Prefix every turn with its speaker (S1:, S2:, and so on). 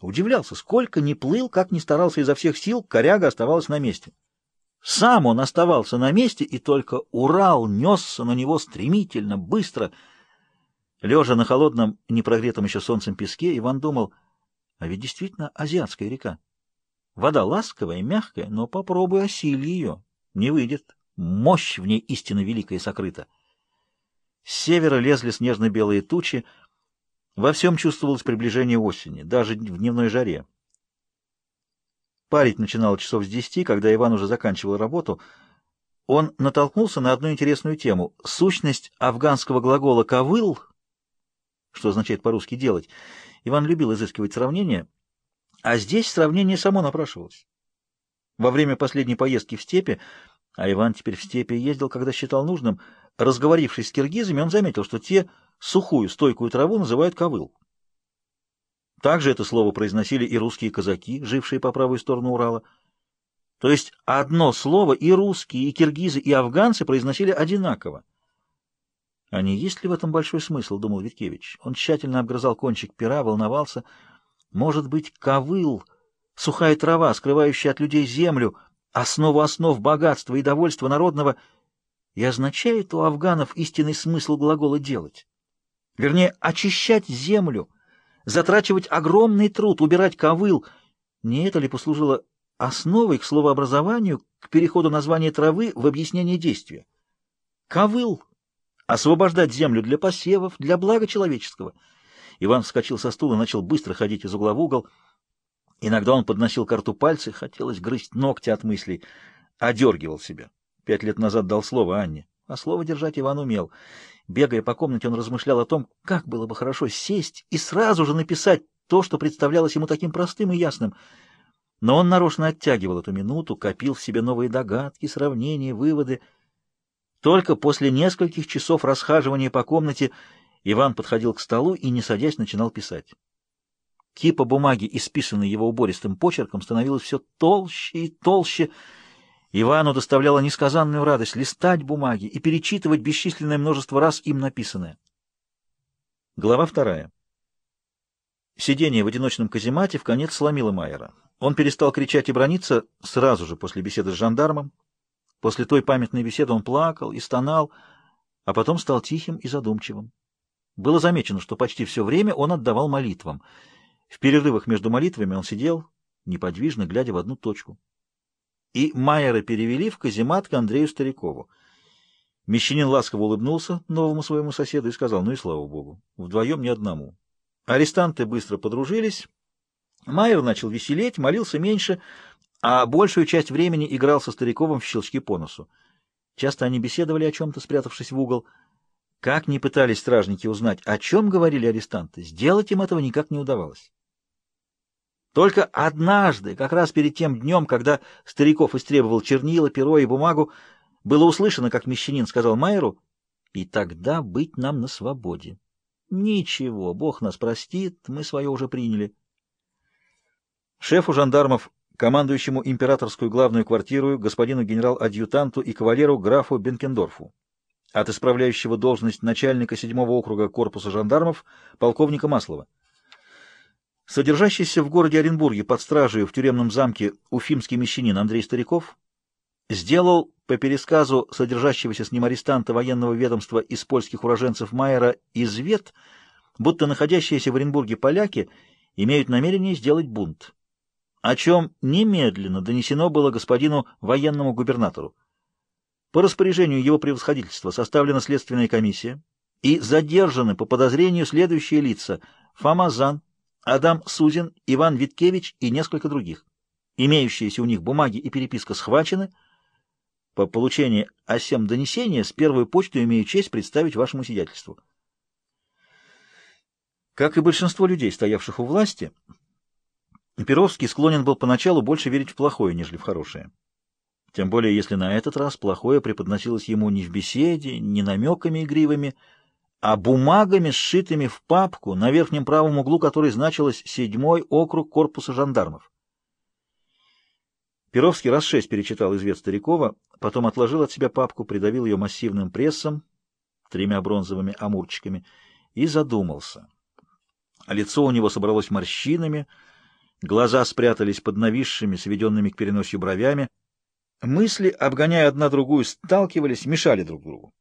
S1: Удивлялся, сколько ни плыл, как ни старался изо всех сил, коряга оставалась на месте. Сам он оставался на месте, и только Урал несся на него стремительно, быстро. Лежа на холодном, непрогретом еще солнцем песке, Иван думал, а ведь действительно азиатская река. Вода ласковая, мягкая, но попробуй осилить ее. Не выйдет. Мощь в ней истинно великая и сокрыта. С севера лезли снежно-белые тучи — во всем чувствовалось приближение осени, даже в дневной жаре. Парить начинал часов с десяти, когда Иван уже заканчивал работу. Он натолкнулся на одну интересную тему — сущность афганского глагола «ковыл», что означает по-русски «делать». Иван любил изыскивать сравнения, а здесь сравнение само напрашивалось. Во время последней поездки в степи а Иван теперь в степи ездил, когда считал нужным. Разговорившись с киргизами, он заметил, что те сухую, стойкую траву называют ковыл. Также это слово произносили и русские казаки, жившие по правую сторону Урала. То есть одно слово и русские, и киргизы, и афганцы произносили одинаково. А не есть ли в этом большой смысл, думал Виткевич. Он тщательно обгрызал кончик пера, волновался. Может быть, ковыл, сухая трава, скрывающая от людей землю — основа основ богатства и довольства народного, и означает у афганов истинный смысл глагола «делать». Вернее, очищать землю, затрачивать огромный труд, убирать ковыл. Не это ли послужило основой к словообразованию, к переходу названия травы в объяснение действия? Ковыл — освобождать землю для посевов, для блага человеческого. Иван вскочил со стула начал быстро ходить из угла в угол — Иногда он подносил карту пальцы, хотелось грызть ногти от мыслей, одергивал себя. Пять лет назад дал слово Анне, а слово держать Иван умел. Бегая по комнате, он размышлял о том, как было бы хорошо сесть и сразу же написать то, что представлялось ему таким простым и ясным. Но он нарочно оттягивал эту минуту, копил в себе новые догадки, сравнения, выводы. Только после нескольких часов расхаживания по комнате Иван подходил к столу и, не садясь, начинал писать. Кипа бумаги, исписанной его убористым почерком, становилось все толще и толще. Ивану доставляла несказанную радость листать бумаги и перечитывать бесчисленное множество раз им написанное. Глава вторая. Сидение в одиночном каземате в конец сломило Майера. Он перестал кричать и брониться сразу же после беседы с жандармом. После той памятной беседы он плакал и стонал, а потом стал тихим и задумчивым. Было замечено, что почти все время он отдавал молитвам — в перерывах между молитвами он сидел, неподвижно глядя в одну точку. И Майера перевели в каземат к Андрею Старикову. Мещанин ласково улыбнулся новому своему соседу и сказал, ну и слава богу, вдвоем не одному. Арестанты быстро подружились, Майер начал веселеть, молился меньше, а большую часть времени играл со Стариковым в щелчки по носу. Часто они беседовали о чем-то, спрятавшись в угол. Как ни пытались стражники узнать, о чем говорили арестанты, сделать им этого никак не удавалось. Только однажды, как раз перед тем днем, когда Стариков истребовал чернила, перо и бумагу, было услышано, как мещанин сказал Майеру, «И тогда быть нам на свободе». «Ничего, Бог нас простит, мы свое уже приняли». Шефу жандармов, командующему императорскую главную квартиру, господину генерал-адъютанту и кавалеру графу Бенкендорфу, от исправляющего должность начальника седьмого округа корпуса жандармов полковника Маслова. Содержащийся в городе Оренбурге под стражей в тюремном замке уфимский мещанин Андрей Стариков сделал по пересказу содержащегося с ним арестанта военного ведомства из польских уроженцев Майера извет, будто находящиеся в Оренбурге поляки имеют намерение сделать бунт, о чем немедленно донесено было господину военному губернатору. По распоряжению его превосходительства составлена следственная комиссия и задержаны по подозрению следующие лица Фома Зан, Адам Сузин, Иван Виткевич и несколько других. Имеющиеся у них бумаги и переписка схвачены. По получении осем донесения с первой почтой имею честь представить вашему сиятельству. Как и большинство людей, стоявших у власти, Перовский склонен был поначалу больше верить в плохое, нежели в хорошее. Тем более, если на этот раз плохое преподносилось ему не в беседе, не намеками игривыми, а бумагами, сшитыми в папку на верхнем правом углу которой значилось седьмой округ корпуса жандармов. Перовский раз шесть перечитал извет Старикова, потом отложил от себя папку, придавил ее массивным прессом, тремя бронзовыми амурчиками, и задумался. Лицо у него собралось морщинами, глаза спрятались под нависшими, сведенными к переносию бровями. Мысли, обгоняя одна другую, сталкивались, мешали друг другу.